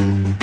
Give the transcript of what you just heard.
Mm-hmm.